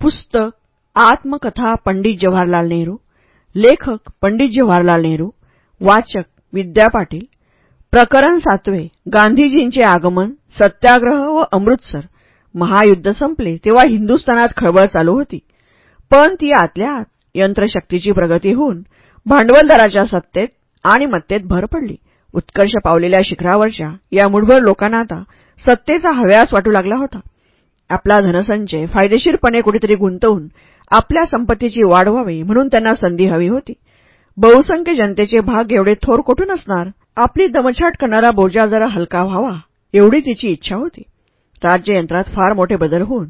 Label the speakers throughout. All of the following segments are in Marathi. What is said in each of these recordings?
Speaker 1: पुस्तक आत्मकथा पंडित जवाहरलाल नेहरू लेखक पंडित जवाहरलाल नेहरू वाचक विद्या पाटील प्रकरण सातवे गांधीजींचे आगमन सत्याग्रह व अमृतसर महायुद्ध संपले तेव्हा हिंदुस्थानात खळबळ चालू होती. पण ती आतल्या आत यंत्रशक्तीची प्रगती होऊन भांडवलदाराच्या सत्तेत आणि मत्तेत भर पडली. उत्कर्ष पावलेल्या शिखरावरच्या या मुठभर लोकांना आता सत्तेचा हव्यास वाटू लागला होता. आपला धनसंचय फायदेशीरपणे कुठेतरी गुंतवून आपल्या संपत्तीची वाढ व्हावी म्हणून त्यांना संधी हवी होती. बहुसंख्य जनतेचे भाग एवढे थोर कुठून असणार? आपली दमछाट करणारा बोजा जरा हलका व्हावा एवढी तिची इच्छा होती. राज्ययंत्रात फार मोठे बदल होऊन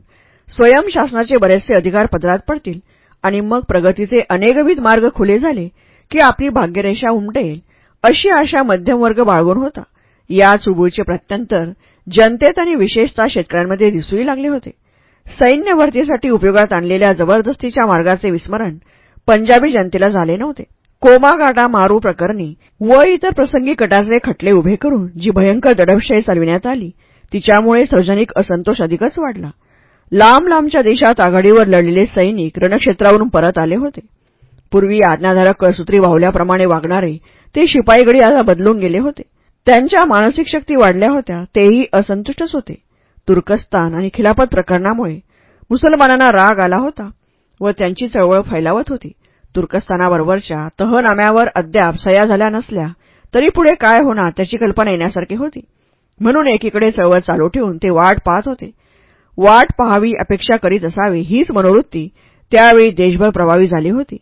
Speaker 1: स्वयंशासनाचे बरेचसे अधिकार पदरात पडतील आणि मग प्रगतीचे अनेकविध मार्ग खुले झाले की आपली भाग्यरेषा उमटेल अशी आशा मध्यमवर्ग बाळगून होता. या चुबूळचे प्रत्यंतर जनतेत आणि विशेषतः शेतकऱ्यांमध्ये दिसूही लागले होते. सैन्य भरतीसाठी उपयोगात आणलेल्या जबरदस्तीच्या मार्गाचे विस्मरण पंजाबी जनतेला झाले नव्हते. कोमागाटा मारू प्रकरणी व इतर प्रसंगी कटाचे खटले उभे करून जी भयंकर दडपशाही चालविण्यात आली तिच्यामुळे सार्वजनिक असंतोष अधिकच वाढला. लांब लांबच्या देशात आघाडीवर लढलेले सैनिक रणक्षेत्रावरून परत आले होते. पूर्वी आज्ञाधारक कळसूत्री वाहुल्याप्रमाणे वागणारे ते शिपाईगडी आता बदलून गेले होते. त्यांच्या मानसिक शक्ती वाढल्या होत्या तेही असंतुष्टच होते. तुर्कस्तान आणि खिलाफत प्रकरणामुळे मुसलमानांना राग आला होता व त्यांची चळवळ फैलावत होती. तुर्कस्तानाबरोबरच्या तहनाम्यावर अद्याप सया झाल्या नसल्या तरी पुढे काय होणार त्याची कल्पना येण्यासारखी होती. म्हणून एकीकडे चळवळ चालू ठेवून ते वाट पाहत होते. वाट पहावी अपेक्षा करीत असावी हीच मनोवृत्ती त्यावेळी देशभर प्रभावी झाली होती.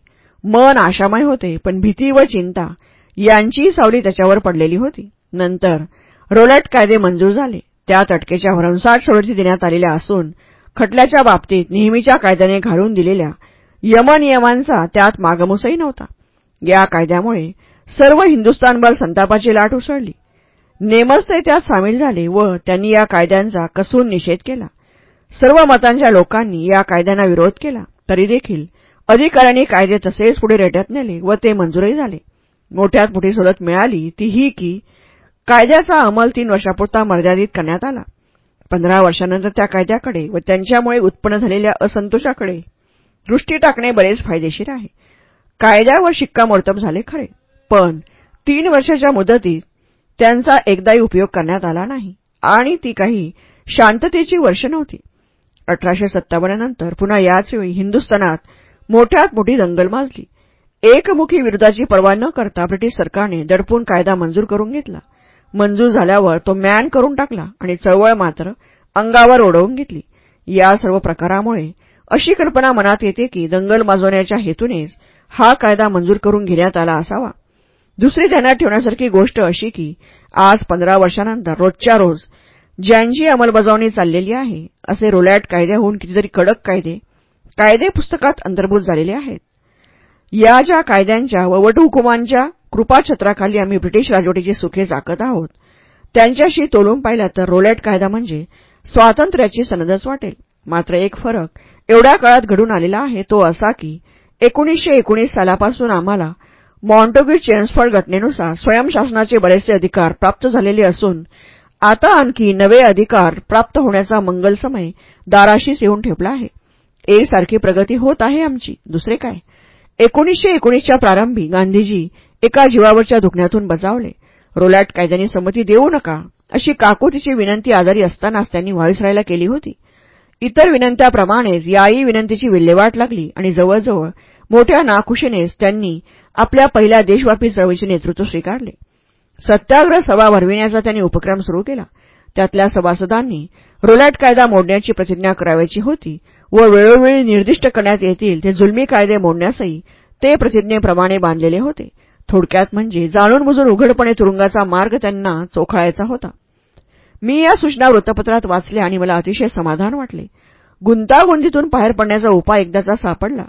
Speaker 1: मन आशामय होते पण भीती व चिंता यांचीही सावली त्याच्यावर पडलेली होती. नंतर रोलट कायदे मंजूर झाले. त्यात अटकेच्या भरमसाठ सवलती देण्यात आलेल्या असून खटल्याच्या बाबतीत नेहमीच्या कायद्याने घालून दिलेल्या यमनियमांचा त्यात मागमूसही नव्हता. या कायद्यामुळे सर्व हिंदुस्थानभर संतापाची लाट उसळली. नेमस्ते त्यात सामील झाले व त्यांनी या कायद्यांचा कसून निषेध केला. सर्व मतांच्या लोकांनी या कायद्यांना विरोध केला. तरी देखील अधिकाऱ्यांनी कायदे तसेच पुढे रेटत नेले व ते मंजूरही झाले. मोठ्यात मोठी सवलत मिळाली ती ही की कायद्याचा अंमल तीन वर्षापुरता मर्यादित करण्यात आला. पंधरा वर्षानंतर त्या कायद्याकडे व त्यांच्यामुळे उत्पन्न झालेल्या असंतोषाकडे दृष्टी टाकणे बरेच फायदेशीर आहे. कायद्यावर शिक्कामोर्तब झाले खरे पण तीन वर्षाच्या मुदतीत त्यांचा एकदाही उपयोग करण्यात आला नाही आणि ती काही शांततेची वर्ष नव्हती. अठराशे सत्तावन्न नंतर पुन्हा याचवेळी हिंदुस्थानात मोठ्यात मोठी दंगल माजली. एकमुखी विरोधाची पर्वा न करता ब्रिटिश सरकारने दडपून कायदा मंजूर करून घेतला. मंजूर झाल्यावर तो मॅन करून टाकला आणि चळवळ मात्र अंगावर ओढवून घेतली. या सर्व प्रकारामुळे अशी कल्पना मनात येते की दंगल माजवण्याच्या हेतूनेच हा कायदा मंजूर करून घेण्यात आला असावा. दुसरी ध्यानात ठेवण्यासारखी गोष्ट अशी की आज पंधरा वर्षानंतर रोजच्या रोज ज्यांची अंमलबजावणी चाललेली आहे असे रोलॅट कायद्याहून कितीतरी कडक कायदे कायदे पुस्तकात अंतर्भूत झालेले आहेत. या ज्या कायद्यांच्या व वटहुकुमांच्या कृपाछत्राखाली आम्ही ब्रिटिश राजवटीची सुखे जाकत आहोत. त्यांच्याशी तोलून पाहिल्या तर रोलॅट कायदा म्हणजे स्वातंत्र्याची सनदच वाटेल. मात्र एक फरक एवढ्या काळात घडून आलेला आहे तो असा की एकोणीसशे एकोणीस सालापासून आम्हाला मॉन्टोग्यू चेन्सफर्ड घटनेनुसार स्वयंशासनाचे बरेचसे अधिकार प्राप्त झालेले असून आता आणखी नवे अधिकार प्राप्त होण्याचा मंगल समय दाराशीच येऊन ठेपला आहे. एकसारखी प्रगती होत आहे आमची. दुसरे काय? एकोणीसशे एकोणीसच्या प्रारंभी गांधीजी एका जीवावरच्या दुखण्यातून बजावले रोलॅट कायद्याने संमती देऊ नका अशी काकुतीची विनंती आजारी असतानाच त्यांनी व्हाईसरायला केली होती. इतर विनंत्याप्रमाणेच याही विनंतीची विल्हेवाट लागली आणि जवळजवळ मोठ्या नाखुशीनेच त्यांनी आपल्या पहिल्या देशव्यापी चळवळीचे नेतृत्व स्वीकारले. सत्याग्रह सभा भरविण्याचा त्यांनी उपक्रम सुरू केला. त्यातल्या सभासदांनी रोलॅट कायदा मोडण्याची प्रतिज्ञा करावयाची होती व वेळोवेळी निर्दिष्ट करण्यात येतील ते जुलमी कायदे मोडण्यासही ते प्रतिज्ञेप्रमाणे बांधलेले होते. थोडक्यात म्हणजे जाणून बुजून उघडपणे तुरुंगाचा मार्ग त्यांना चोखाळायचा होता. मी या सूचना वृत्तपत्रात वाचल्या आणि मला अतिशय समाधान वाटले. गुंतागुंतीतून बाहेर पडण्याचा उपाय एकदाचा सापडला.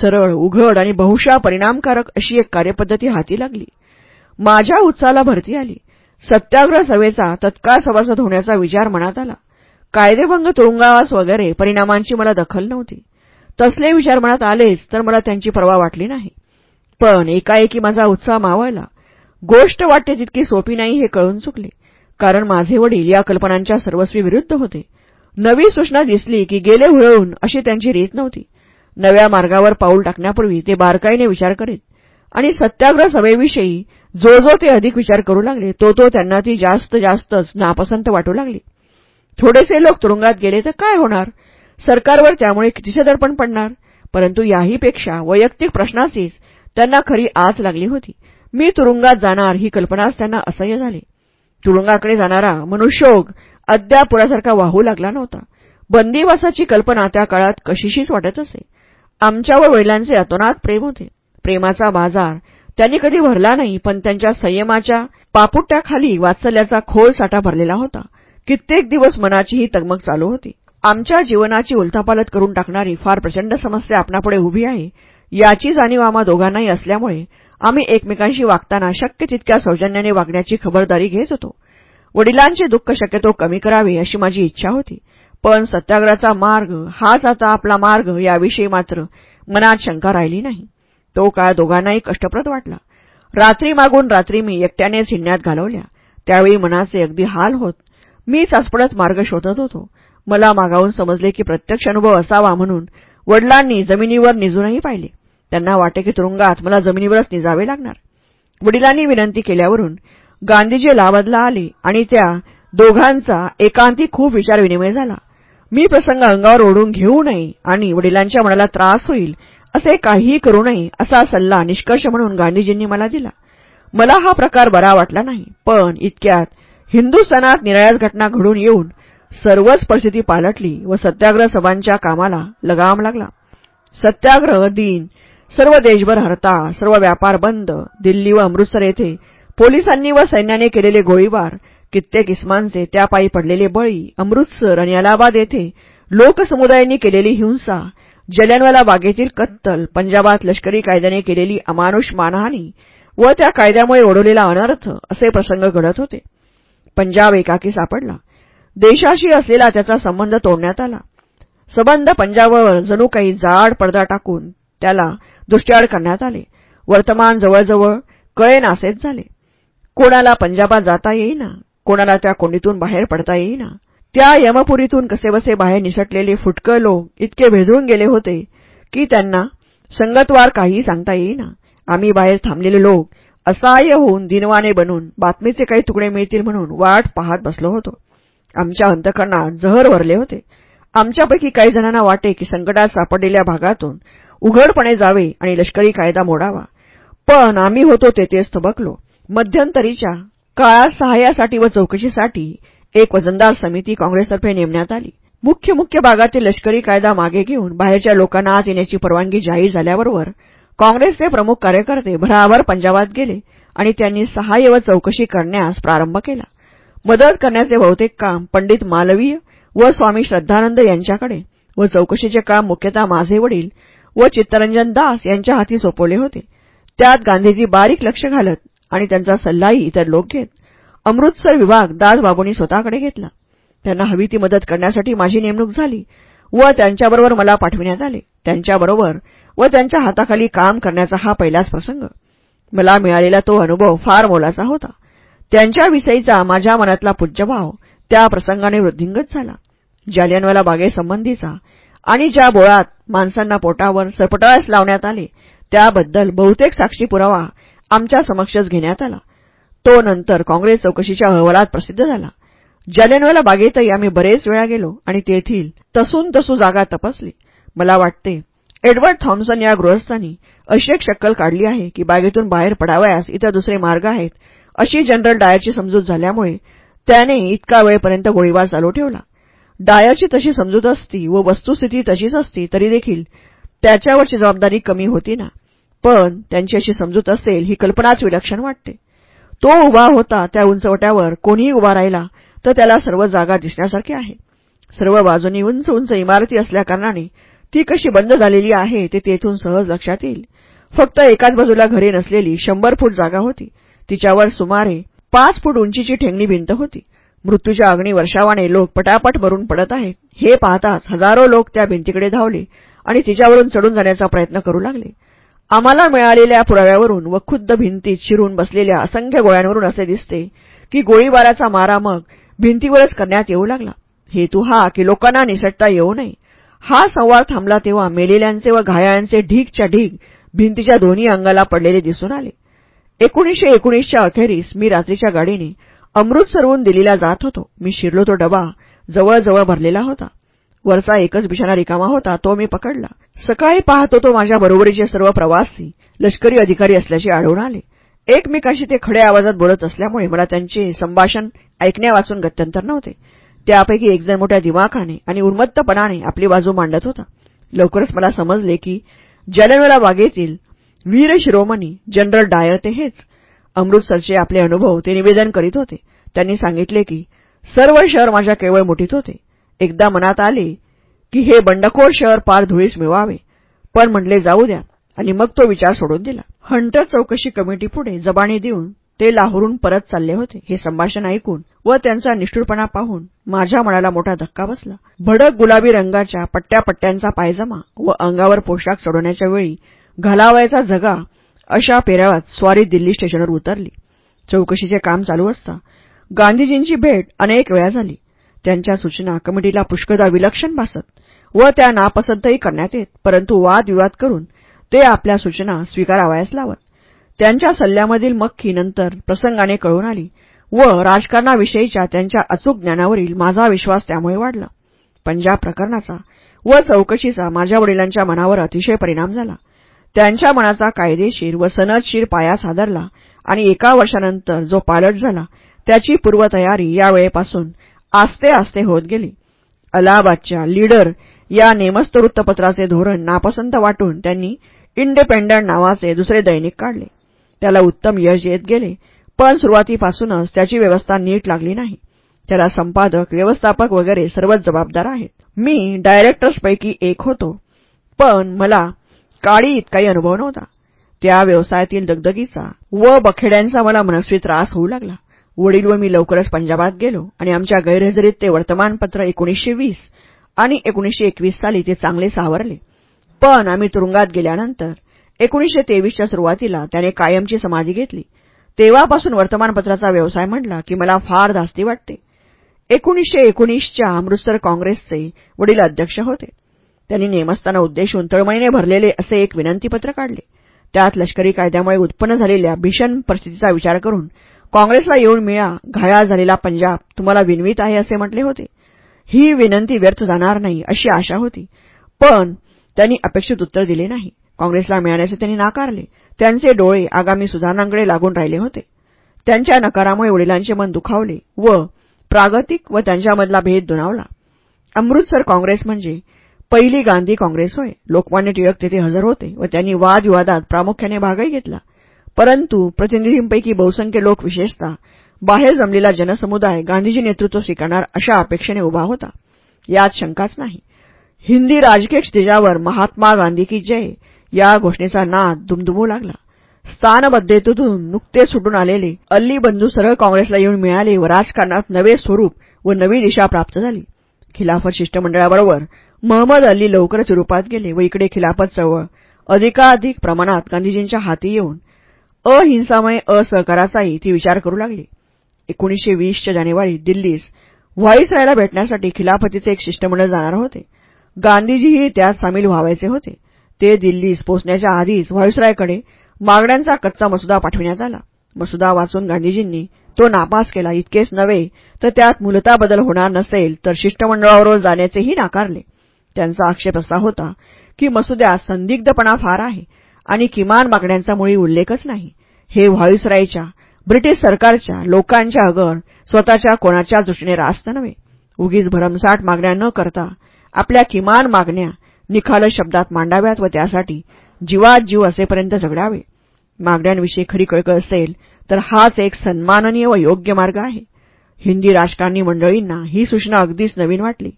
Speaker 1: सरळ उघड आणि बहुशा परिणामकारक अशी एक कार्यपद्धती हाती लागली. माझ्या उत्साहाला भरती आली. सत्याग्रह सभेचा तत्काळ सभासद होण्याचा विचार मनात आला. कायदेभंग तुरुंगावास वगैरे परिणामांची मला दखल नव्हती. तसले विचार मनात आलेच तर मला त्यांची पर्वा वाटली नाही. पण एकाएकी माझा उत्साह मावळला. गोष्ट वाटते तितकी सोपी नाही हे कळून चुकले. कारण माझे वडील या कल्पनांच्या सर्वस्वी विरुद्ध होते. नवी सूचना दिसली की गेले हुळवून अशी त्यांची रीत नव्हती. नव्या मार्गावर पाऊल टाकण्यापूर्वी ते बारकाईने विचार करीत. आणि सत्याग्रह सभेविषयी जो जो ते अधिक विचार करू लागले तो तो त्यांना ती जास्त जास्तच नापसंत वाटू लागली. थोडेसे लोक तुरुंगात गेले तर काय होणार? सरकारवर त्यामुळे कितीसे दर्पण पडणार? परंतु याहीपेक्षा वैयक्तिक प्रश्नाचीच त्यांना खरी आच लागली होती. मी तुरुंगात जाणार ही कल्पनाच त्यांना असह्य झाली. तुरुंगाकडे जाणारा मनुष्योग अद्याप पुरासारखा वाहू लागला नव्हता. बंदीवासाची कल्पना त्या काळात कशीशीच वाटत असे. आमच्यावर वडिलांचे अतोनात प्रेम होते. प्रेमाचा बाजार त्यांनी कधी भरला नाही पण त्यांच्या संयमाच्या पापुट्याखाली वात्सल्याचा खोल साठा भरलेला होता. कित्येक दिवस मनाची ही तगमग चालू होती. आमच्या जीवनाची उलथापालत करून टाकणारी फार प्रचंड समस्या आपणापुढे उभी आहे. याची जाणीव आम्हा दोघांनाही असल्यामुळे आम्ही एकमेकांशी वागताना शक्य तितक्या सौजन्याने वागण्याची खबरदारी घेत होतो. वडिलांचे दुःख शक्यतो कमी करावे अशी माझी इच्छा होती. पण सत्याग्रहाचा मार्ग हाच आता आपला मार्ग याविषयी मात्र मनात शंका राहिली नाही. तो काळ दोघांनाही कष्टप्रद वाटला. रात्री मागून रात्री मी एकट्यानेच हिंडण्यात घालवल्या. त्यावेळी मनाचे अगदी हाल होत. मी चाचपडत मार्ग शोधत होतो. मला मागावून समजले की प्रत्यक्ष अनुभव असावा म्हणून वडिलांनी जमिनीवर निजूनही पाहिले. त्यांना वाटे की तुरुंगात मला जमिनीवरच निजावे लागणार. वडिलांनी विनंती केल्यावरून गांधीजी लावदला आले आणि त्या दोघांचा एकांती खूप विचारविनिमय झाला. मी प्रसंग अंगावर ओढून घेऊ नये आणि वडिलांच्या मनाला त्रास होईल असे काहीही करू नये असा सल्ला निष्कर्ष म्हणून गांधीजींनी मला दिला. मला हा प्रकार बरा वाटला नाही पण इतक्यात हिंदुस्थानात निराळ्याच घटना घडून येऊन सर्वच परिस्थिती पालटली व सत्याग्रह सभांच्या कामाला लगाम लागला. सत्याग्रह दिन सर्व देशभर हरताळ सर्व व्यापार बंद दिल्ली व अमृतसर येथे पोलिसांनी व सैन्याने केलेले गोळीबार कित्येक इस्मांचे त्यापायी पडलेले बळी अमृतसर आणि अलाहाबाद येथे लोकसमुदायांनी केलेली हिंसा जल्यानवाला बागेतील कत्तल पंजाबात लष्करी कायद्याने केलेली अमानुष मानहानी व त्या कायद्यामुळे ओढवलेला अनर्थ असे प्रसंग घडत होते. पंजाब एकाकी सापडला. देशाशी असलेला त्याचा संबंध तोडण्यात आला. सबंध पंजाबवर जणू काही जाड पडदा टाकून त्याला दृष्ट्याड करण्यात आले. वर्तमान जवळजवळ कळेनासेच झाले. कोणाला पंजाबात जाता येईना कोणाला त्या कोंडीतून बाहेर पडता येईना. त्या यमपुरीतून कसेबसे बाहेर निसटलेले फुटकं लोक इतके भेदळून गेले होते की त्यांना संगतवार काहीही सांगता येईना. आम्ही बाहेर थांबलेले लोक असहाय्य होऊन दिनवाने बनून बातमीचे काही तुकडे मिळतील म्हणून वाट पाहत बसलो होतो. आमच्या अंतकरणात जहर भरले होते. आमच्यापैकी काही जणांना वाटे की संकटात सापडलेल्या भागातून उघडपणे जावे आणि लष्करी कायदा मोडावा. पण आम्ही होतो तेथेच थबकलो. मध्यंतरीच्या काळात सहाय्यासाठी व चौकशीसाठी एक वजनदार समिती काँग्रेसतर्फे नेमण्यात आली. मुख्य मुख्य भागातील लष्करी कायदा मागे घेऊन बाहेरच्या लोकांना आत येण्याची परवानगी जाहीर झाल्याबरोबर काँग्रेसचे प्रमुख कार्यकर्ते भराभर पंजाबात गेले आणि त्यांनी सहाय्य व चौकशी करण्यास प्रारंभ केला. मदत करण्याचे बहुतेक काम पंडित मालवीय व स्वामी श्रद्धानंद यांच्याकडे व चौकशीचे काम मुख्यतः माझे वडील व चित्तरंजन दास यांच्या हाती सोपवले होते. त्यात गांधीजी बारीक लक्ष घालत आणि त्यांचा सल्लाही इतर लोक घेत. अमृतसर विभाग दासबाबूंनी स्वतःकडे घेतला. त्यांना हवी ती मदत करण्यासाठी माझी नेमणूक झाली व त्यांच्याबरोबर मला पाठविण्यात आले. त्यांच्याबरोबर व त्यांच्या हाताखाली काम करण्याचा हा पहिलाच प्रसंग. मला मिळालेला तो अनुभव फार मोलाचा होता. त्यांच्याविषयीचा माझ्या मनातला पूज्यभाव त्या प्रसंगाने वृद्धिंगत झाला. जालियनवाला बागेसंबंधीचा आणि ज्या बोळात माणसांना पोटावर सरपटाळ्यास लावण्यात आले त्याबद्दल बहुतेक साक्षी पुरावा आमच्या समक्षच घेण्यात आला. तो नंतर काँग्रेस चौकशीच्या अहवालात प्रसिद्ध झाला. जालियनवाला बागेतही आम्ही बरेच वेळा गेलो आणि तेथील तसून तसू जागा तपासली. मला वाटते एडवर्ड थॉम्सन या गृहस्थांनी अशी एक शक्कल काढली आहे की बागेतून बाहेर पडावयास इतर दुसरे मार्ग आहेत अशी जनरल डायरची समजूत झाल्यामुळे त्याने इतका वेळपर्यंत गोळीबार चालू ठेवला. डायरची तशी समजूत असती व वस्तुस्थिती तशीच असती तरी देखील त्याच्यावरची जबाबदारी कमी होती ना. पण त्यांची अशी समजूत असेल ही कल्पनाच विलक्षण वाटते. तो उभा होता त्या उंचवट्यावर कोणीही उभा राहिला तर त्याला सर्व जागा दिसण्यासारखी आहे. सर्व बाजूनी उंच उंच इमारती असल्याकारणाने ती कशी बंद झालेली आहे ते तेथून सहज लक्षात येईल. फक्त एकाच बाजूला घरे नसलेली शंभर फूट जागा होती. तिच्यावर सुमारे पाच फूट उंचीची ठेंगणी भिंत होती. मृत्यूच्या अग्नी वर्षावाने लोक पटापट मरून पडत आहेत. हे पाहताच हजारो लोक त्या भिंतीकडे धावले आणि तिच्यावरून चढून जाण्याचा प्रयत्न करू लागले. आम्हाला मिळालेल्या पुराव्यावरून व खुद्द भिंतीत शिरून बसलेल्या असंख्य गोळ्यांवरून असे दिसते की गोळीबाराचा मारा मग भिंतीवरच करण्यात येऊ लागला. हेतू हा की लोकांना निसटता येऊ नये. हा संवाद थांबला तेव्हा मेलेल्यांचे व घायाळ्यांचे ढीगच्या ढीग भिंतीच्या दोन्ही अंगाला पडलेले दिसून आले. एकोणीसशे एकोणीसच्या अखेरीस मी रात्रीच्या गाडीने अमृतसरहून दिलीला जात होतो. मी शिरलो तो डबा. जवळजवळ भरलेला होता. वरचा एकच बिछाना रिकामा होता तो मी पकडला. सकाळी पाहतो तो माझ्या बरोबरीचे सर्व प्रवासी लष्करी अधिकारी असल्याचे आढळून आले. एकमेकांशी ते खड्या आवाजात बोलत असल्यामुळे मला त्यांचे संभाषण ऐकण्यावाचून गत्यंतर नव्हते. त्यापैकी एकजण मोठ्या दिमाखाने आणि उन्मत्तपणाने आपली बाजू मांडत होता. लवकरच मला समजले की जलनवेला बागेतील वीर शिरोमणी जनरल डायर ते हेच. अमृतसरचे आपले अनुभव ते निवेदन करीत होते. त्यांनी सांगितले की सर्व शहर माझ्या केवळ मुठीत होते. एकदा मनात आले की हे बंडखोर शहर पार धुळीस मिळवावे. पण म्हटले जाऊ द्या. आणि मग तो विचार सोडून दिला. हंटर चौकशी कमिटीपुढे जबानी देऊन ते लाहोरून परत चालले होते. हे संभाषण ऐकून व त्यांचा निष्ठुरपणा पाहून माझ्या मनाला मोठा धक्का बसला. भडक गुलाबी रंगाच्या पट्ट्यापट्ट्यांचा पायजमा व अंगावर पोशाख चढवण्याच्या वेळी घालावायचा जगा अशा पेराव्यात स्वारी दिल्ली स्टेशनवर उतरली. चौकशीचे काम चालू असता गांधीजींची भेट अनेक वेळा झाली. त्यांच्या सूचना कमिटीला पुष्कदा विलक्षण भासत व त्या नापसंतही करण्यात येत परंतु वादविवाद करून ते आपल्या सूचना स्वीकारावयास लावत. त्यांच्या सल्ल्यामधील मक्खी नंतर प्रसंगाने कळून आली व राजकारणाविषयीच्या त्यांच्या अचूक ज्ञानावरील माझा विश्वास त्यामुळे वाढला. पंजाब प्रकरणाचा व चौकशीचा माझ्या वडिलांच्या मनावर अतिशय परिणाम झाला. त्यांच्या मनाचा कायदेशीर व सनदशीर पाया सादरला आणि एका वर्षानंतर जो पालट झाला त्याची पूर्वतयारी यावेळेपासून आस्ते आस्ते होत गेली. अलाहाबादच्या लीडर या नेमस्त वृत्तपत्राचे धोरण नापसंत वाटून त्यांनी इंडिपेंडंट नावाचे दुसरे दैनिक काढले. त्याला उत्तम यश येत गेले पण सुरुवातीपासूनच त्याची व्यवस्था नीट लागली नाही. त्याला संपादक व्यवस्थापक वगैरे सर्वच जबाबदार आहेत. मी डायरेक्टर्सपैकी एक होतो पण मला काळी इतकाही अनुभव नव्हता. त्या व्यवसायातील दगदगीचा व बखेड्यांचा मला मनस्वी त्रास होऊ लागला. वडील व मी लवकरच पंजाबात गेलो आणि आमच्या गैरहजेरीत ते वर्तमानपत्र एकोणीसशे वीस आणि एकोणीसशे एकवीस साली ते चांगले सावरले. पण आम्ही तुरुंगात गेल्यानंतर एकोणीसशे तेवीसच्या सुरुवातीला त्याने कायमची समाधी घेतली. तेव्हापासून वर्तमानपत्राचा व्यवसाय म्हटला की मला फार धास्ती वाटते. एकोणीसशे एकोणीसच्या अमृतसर काँग्रेसचे वडील अध्यक्ष होते. त्यांनी नेमस्थाना उद्देशून तळमळीने भरलेले असे एक विनंतीपत्र काढले. त्यात लष्करी कायद्यामुळे उत्पन्न झालेल्या भीषण परिस्थितीचा विचार करून काँग्रेसला येऊन मिळा घायाळ झालेला पंजाब तुम्हाला विनवीत आहे असे म्हटले होते. ही विनंती व्यर्थ जाणार नाही अशी आशा होती. पण त्यांनी अपेक्षित उत्तर दिले नाही. काँग्रेसला मिळाल्याचे त्यांनी नाकारले. त्यांचे डोळे आगामी सुधारणांकडे लागून राहिले होते. त्यांच्या नकारामुळे वडिलांचे मन दुखावले व प्रागतिक व त्यांच्यामधला भेद दुनावला अमृतसर काँग्रेस म्हणजे पहिली गांधी काँग्रेस होय. लोकमान्य टिळक तेथे हजर होते व त्यांनी वादविवादात प्रामुख्याने भागही घेतला. परंतु प्रतिनिधींपैकी बहुसंख्य लोक विशेषतः बाहेर जमलेला जनसमुदाय गांधीजी नेतृत्व स्वीकारणार अशा अपेक्षेने उभा होता. यात शंकाच नाही. हिंदी राजकीय क्षितिजावर महात्मा गांधी की जय या घोषणेचा नाद दुमदुमू लागला. स्थानबद्धतेतून नुकते सुटून आलेले अल्ली बंधू सरळ काँग्रेसला येऊन मिळाले व राजकारणात नवे स्वरूप व नवी दिशा प्राप्त झाली. खिलाफत शिष्टमंडळाबरोबर महम्मद अल्ली लवकरच युरोपात गेले व इकडे खिलाफत चळवळ. अधिकाधिक प्रमाणात गांधीजींच्या हाती येऊन अहिंसामय असहकाराचाही ती विचार करू लागली. एकोणीसशे वीसच्या जानेवारी दिल्लीस व्हाईसरायला भेटण्यासाठी खिलाफतीचे एक शिष्टमंडळ जाणार होते. गांधीजीही त्यात सामील व्हावायचे होते. ते दिल्लीस पोचण्याच्या आधीच व्हाईसरायकडे मागण्यांचा कच्चा मसुदा पाठविण्यात आला. मसुदा वाचून गांधीजींनी तो नापास केला. इतकेच नव्हे तर त्यात मूलता बदल होणार नसेल तर शिष्टमंडळाबरोबर जाण्याचेही नाकारले. त्यांचा आक्षेप असा होता की मसुद्यात संदिग्धपणा फार आहे आणि किमान मागण्यांचा मुळी उल्लेखच नाही. हे व्हॉईसरायच्या ब्रिटिश सरकारच्या लोकांच्या अगर स्वतःच्या कोणाच्या दृष्टीने रास्त नव्हे. उगीच भरमसाठ मागण्या न करता आपल्या किमान मागण्या निखाल शब्दात मांडाव्यात व त्यासाठी जीवात जीव असेपर्यंत झगडावे मागण्यांविषयी खरी कळकळ असेल तर हाच एक सन्माननीय व योग्य मार्ग आहे. हिंदी राजकारणी मंडळींना ही सूचना अगदीच नवीन वाटली.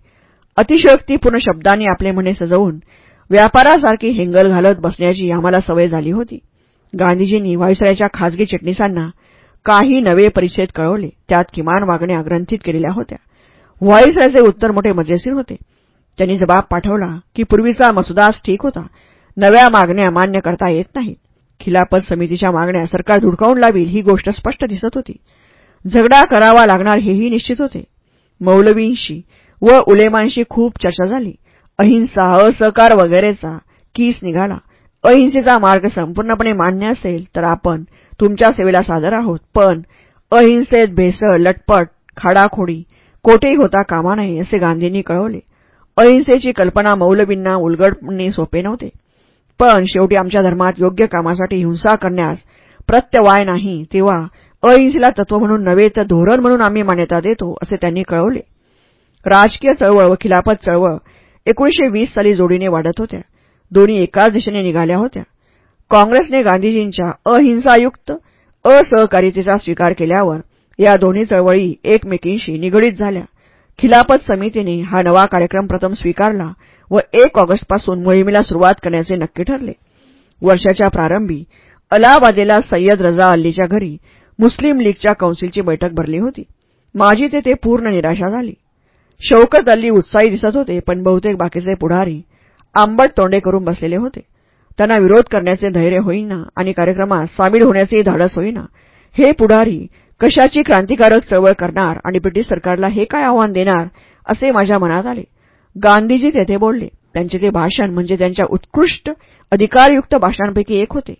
Speaker 1: अतिशयोक्तीपूर्ण शब्दांनी आपले म्हणे सजवून व्यापारासारखी हेंगल घालत बसण्याची आम्हाला सवय झाली होती. गांधीजींनी व्हायसरायच्या खाजगी चिटणीसांना काही नवे परिच्छेद कळवले. त्यात किमान मागण्या ग्रंथित केलेल्या होत्या. व्हाईसरायचे उत्तर मोठे मजेशीर होते. त्यांनी जबाब पाठवला की पूर्वीचा मसुदाच ठीक होता. नव्या मागण्या मान्य करता येत नाहीत. खिलापत समितीच्या मागण्या सरकार धुडकावून लावील ही गोष्ट स्पष्ट दिसत होती. झगडा करावा लागणार हेही निश्चित होते. मौलवींशी व उलेमांशी खूप चर्चा झाली. अहिंसा असहकार वगैरेचा कीस निघाला. अहिंसेचा मार्ग संपूर्णपणे मान्य असेल तर आपण तुमच्या सेवेला सादर आहोत. पण अहिंसेत भेसळ लटपट खाडाखोडी कोठेही होता कामा नये असे गांधींनी कळवले. अहिंसेची कल्पना मौलवींना उलगडणे सोपे नव्हते. पण शेवटी आमच्या धर्मात योग्य कामासाठी हिंसा करण्यास प्रत्यवाय नाही तेव्हा अहिंसेला तत्व म्हणून नव्हे तर धोरण म्हणून आम्ही मान्यता देतो असे त्यांनी कळवले. राजकीय चळवळ व खिलाफत चळवळ एकोणीशे वीस साली जोडीने वाढत होत्या. दोन्ही एकाच दिशेने निघाल्या होत्या. काँग्रेसने गांधीजींच्या अहिंसायुक्त असहकारितेचा स्वीकार केल्यावर या दोन्ही चळवळी एकमेकींशी निगडीत झाल्या. खिलाफत समितीने हा नवा कार्यक्रम प्रथम स्वीकारला व एक ऑगस्टपासून मोहिमेला सुरुवात करण्याचे नक्की ठरले. वर्षाच्या प्रारंभी अलाहाबादेला सय्यद रजा अल्लीच्या घरी मुस्लिम लीगच्या कौन्सिलची बैठक भरली होती. माझी तेथे पूर्ण निराशा झाली. शौकत अल्ली उत्साही दिसत होते पण बहुतेक बाकीचे पुढारी आंबट तोंडे करून बसलेले होते. त्यांना विरोध करण्याचे धैर्य होईना आणि कार्यक्रमात सामील होण्याचेही धाडस होईना. हे पुढारी कशाची क्रांतिकारक चळवळ करणार आणि ब्रिटिश सरकारला हे काय आव्हान देणार असे माझ्या मनात आले. गांधीजी तेथे बोलले त्यांचे ते भाषण म्हणजे त्यांच्या उत्कृष्ट अधिकारयुक्त भाषणांपैकी एक होते.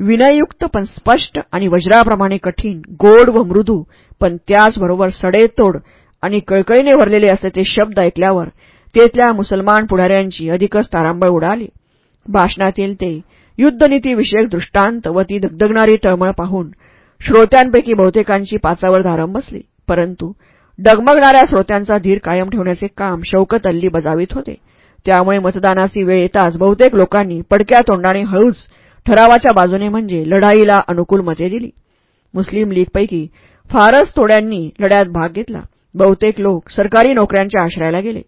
Speaker 1: विनययुक्त पण स्पष्ट आणि वज्राप्रमाणे कठीण गोड व मृदू पण त्याचबरोबर सडेतोड आणि कळकळीने भरलेले असे ते शब्द ऐकल्यावर तेथल्या मुसलमान पुढाऱ्यांची अधिकच तारांबळ उडाली. भाषणातील ते युद्धनीतीविषयक दृष्टांत व ती दगदगणारी तळमळ पाहून श्रोत्यांपैकी बहुतेकांची पाचावर धारम बसली. परंतु डगमगणाऱ्या श्रोत्यांचा धीर कायम ठेवण्याचे काम शौकत अल्ली बजावित होते. त्यामुळे मतदानाची वेळ येताच बहुतेक लोकांनी पडक्या तोंडाने हळूच ठरावाच्या बाजूने म्हणजे लढाईला अनुकूल मते दिली. मुस्लिम लीगपैकी फारच थोड्यांनी लढ्यात भाग घेतला. बहुतेक लोक सरकारी नोकऱ्यांच्या आश्रयाला गेले.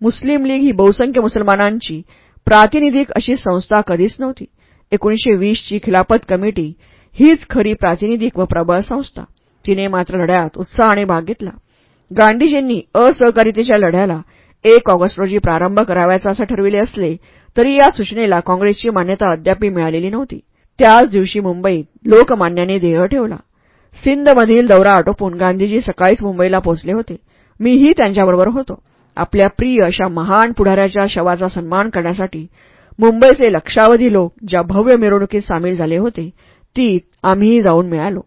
Speaker 1: मुस्लिम लीग ही बहुसंख्य मुसलमानांची प्रातिनिधिक अशी संस्था कधीच नव्हती. एकोणीशे वीसची खिलाफत कमिटी हीच खरी प्रातिनिधिक व प्रबळ संस्था. तिने मात्र लढ्यात उत्साहाने भाग घेतला. गांधीजींनी असहकारितेच्या लढ्याला एक ऑगस्ट रोजी प्रारंभ करावयाचा असं ठरविले असले तरी या सूचनेला काँग्रेसची मान्यता अद्यापही मिळालेली नव्हती. त्याच दिवशी मुंबईत लोकमान्याने देह ठेवला. सिंधमधील दौरा आटोपून गांधीजी सकाळीच मुंबईला पोहोचले होते. मीही त्यांच्याबरोबर होतो. आपल्या प्रिय अशा महान पुढाऱ्याच्या शवाचा सन्मान करण्यासाठी मुंबईचे लक्षावधी लोक ज्या भव्य मिरवणुकीत सामील झाले होते ती आम्हीही जाऊन मिळालो.